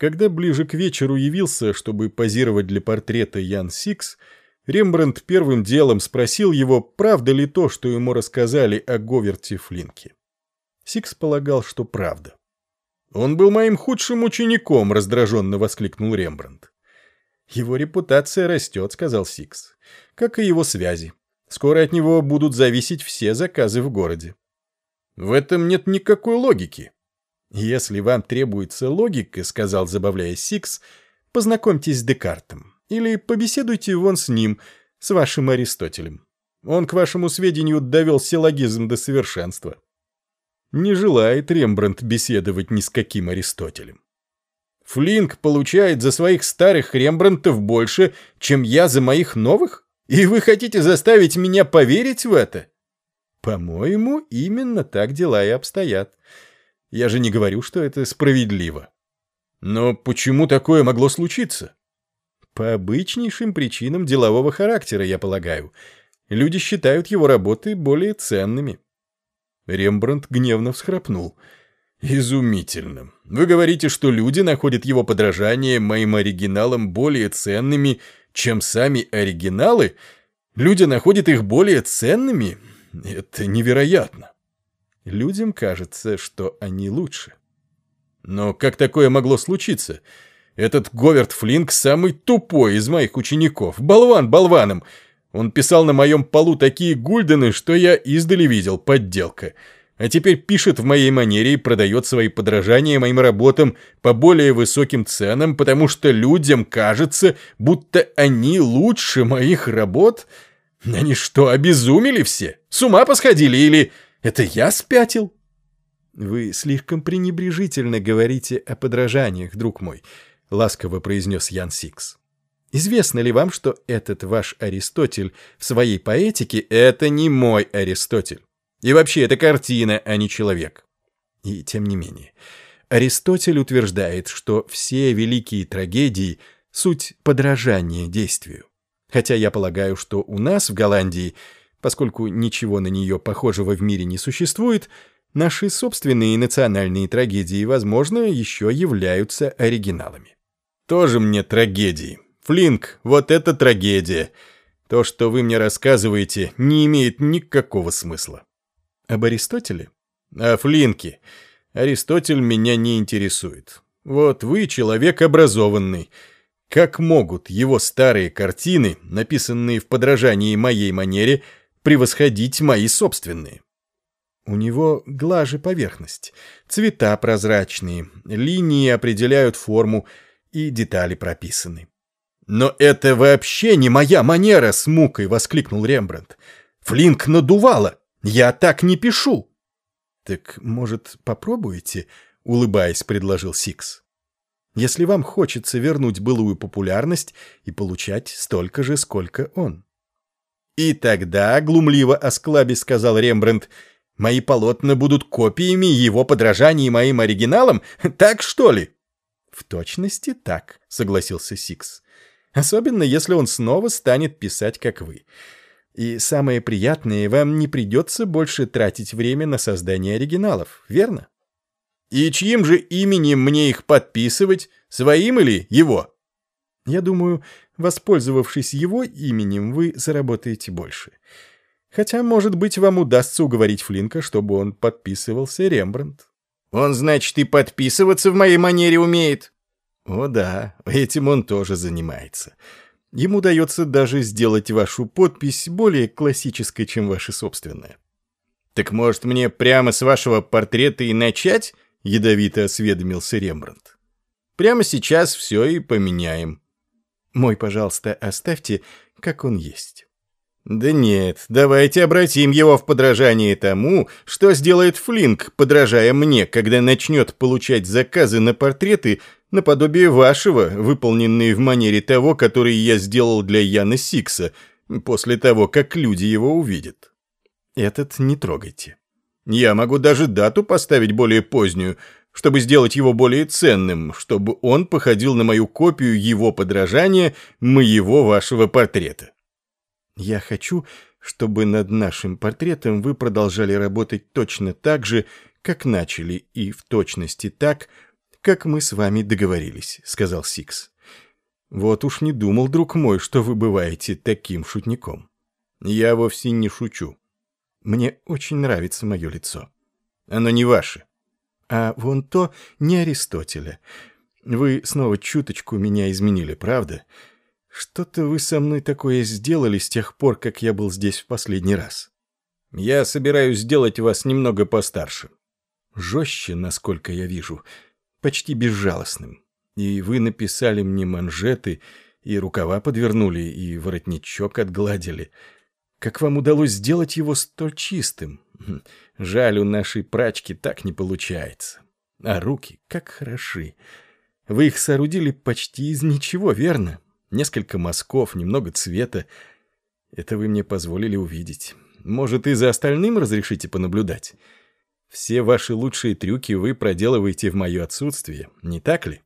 Когда ближе к вечеру явился, чтобы позировать для портрета Ян Сикс, Рембрандт первым делом спросил его, правда ли то, что ему рассказали о Говерте Флинке. Сикс полагал, что правда. «Он был моим худшим учеником», — раздраженно воскликнул Рембрандт. «Его репутация растет», — сказал Сикс, — «как и его связи. Скоро от него будут зависеть все заказы в городе». «В этом нет никакой логики». «Если вам требуется логика», — сказал, забавляясь Сикс, — «познакомьтесь с Декартом. Или побеседуйте вон с ним, с вашим Аристотелем. Он, к вашему сведению, довел силлогизм до совершенства». Не желает Рембрандт беседовать ни с каким Аристотелем. Флинк получает за своих старых Рембрандтов больше, чем я за моих новых? И вы хотите заставить меня поверить в это? По-моему, именно так дела и обстоят. Я же не говорю, что это справедливо. Но почему такое могло случиться? По обычнейшим причинам делового характера, я полагаю. Люди считают его работы более ценными. Рембрандт гневно всхрапнул. «Изумительно. Вы говорите, что люди находят его подражание моим оригиналам более ценными, чем сами оригиналы? Люди находят их более ценными? Это невероятно. Людям кажется, что они лучше. Но как такое могло случиться? Этот Говард Флинк самый тупой из моих учеников. Болван болваном. Он писал на моем полу такие гульдены, что я издали видел, подделка а теперь пишет в моей манере и продает свои подражания моим работам по более высоким ценам, потому что людям кажется, будто они лучше моих работ? Они что, обезумели все? С ума посходили или это я спятил? Вы слишком пренебрежительно говорите о подражаниях, друг мой, ласково произнес Ян Сикс. Известно ли вам, что этот ваш Аристотель в своей поэтике — это не мой Аристотель? И вообще, это картина, а не человек. И тем не менее, Аристотель утверждает, что все великие трагедии — суть подражания действию. Хотя я полагаю, что у нас в Голландии, поскольку ничего на нее похожего в мире не существует, наши собственные национальные трагедии, возможно, еще являются оригиналами. Тоже мне трагедии. Флинк, вот это трагедия. То, что вы мне рассказываете, не имеет никакого смысла. Об Аристотеле? О Флинке. Аристотель меня не интересует. Вот вы человек образованный. Как могут его старые картины, написанные в подражании моей манере, превосходить мои собственные? У него глаже поверхность, цвета прозрачные, линии определяют форму и детали прописаны. «Но это вообще не моя манера!» — с мукой воскликнул Рембрандт. «Флинк надувало! Я так не пишу!» «Так, может, попробуете?» — улыбаясь, предложил Сикс. «Если вам хочется вернуть былую популярность и получать столько же, сколько он». «И тогда, — глумливо осклабясь, сказал Рембрандт, — мои полотна будут копиями его подражаний моим оригиналам? Так что ли?» «В точности так», — согласился Сикс. «Особенно, если он снова станет писать, как вы. И самое приятное, вам не придется больше тратить время на создание оригиналов, верно? И чьим же именем мне их подписывать? Своим или его? Я думаю, воспользовавшись его именем, вы заработаете больше. Хотя, может быть, вам удастся уговорить Флинка, чтобы он подписывался Рембрандт. Он, значит, и подписываться в моей манере умеет? О да, этим он тоже занимается. Ему удается даже сделать вашу подпись более классической, чем ваша собственная. «Так, может, мне прямо с вашего портрета и начать?» — ядовито осведомился Рембрандт. «Прямо сейчас все и поменяем». «Мой, пожалуйста, оставьте, как он есть». «Да нет, давайте обратим его в подражание тому, что сделает Флинк, подражая мне, когда начнет получать заказы на портреты наподобие вашего, выполненные в манере того, который я сделал для Яна Сикса, после того, как люди его увидят. Этот не трогайте. Я могу даже дату поставить более позднюю, чтобы сделать его более ценным, чтобы он походил на мою копию его подражания моего вашего портрета. Я хочу, чтобы над нашим портретом вы продолжали работать точно так же, как начали, и в точности так, как мы с вами договорились», — сказал Сикс. «Вот уж не думал, друг мой, что вы бываете таким шутником». «Я вовсе не шучу». «Мне очень нравится мое лицо». «Оно не ваше». «А вон то не Аристотеля. Вы снова чуточку меня изменили, правда? Что-то вы со мной такое сделали с тех пор, как я был здесь в последний раз». «Я собираюсь сделать вас немного постарше». «Жестче, насколько я вижу» почти безжалостным. И вы написали мне манжеты, и рукава подвернули, и воротничок отгладили. Как вам удалось сделать его столь чистым? Хм, жаль, у нашей прачки так не получается. А руки как хороши. Вы их соорудили почти из ничего, верно? Несколько мазков, немного цвета. Это вы мне позволили увидеть. Может, и за остальным разрешите понаблюдать?» Все ваши лучшие трюки вы проделываете в мое отсутствие, не так ли?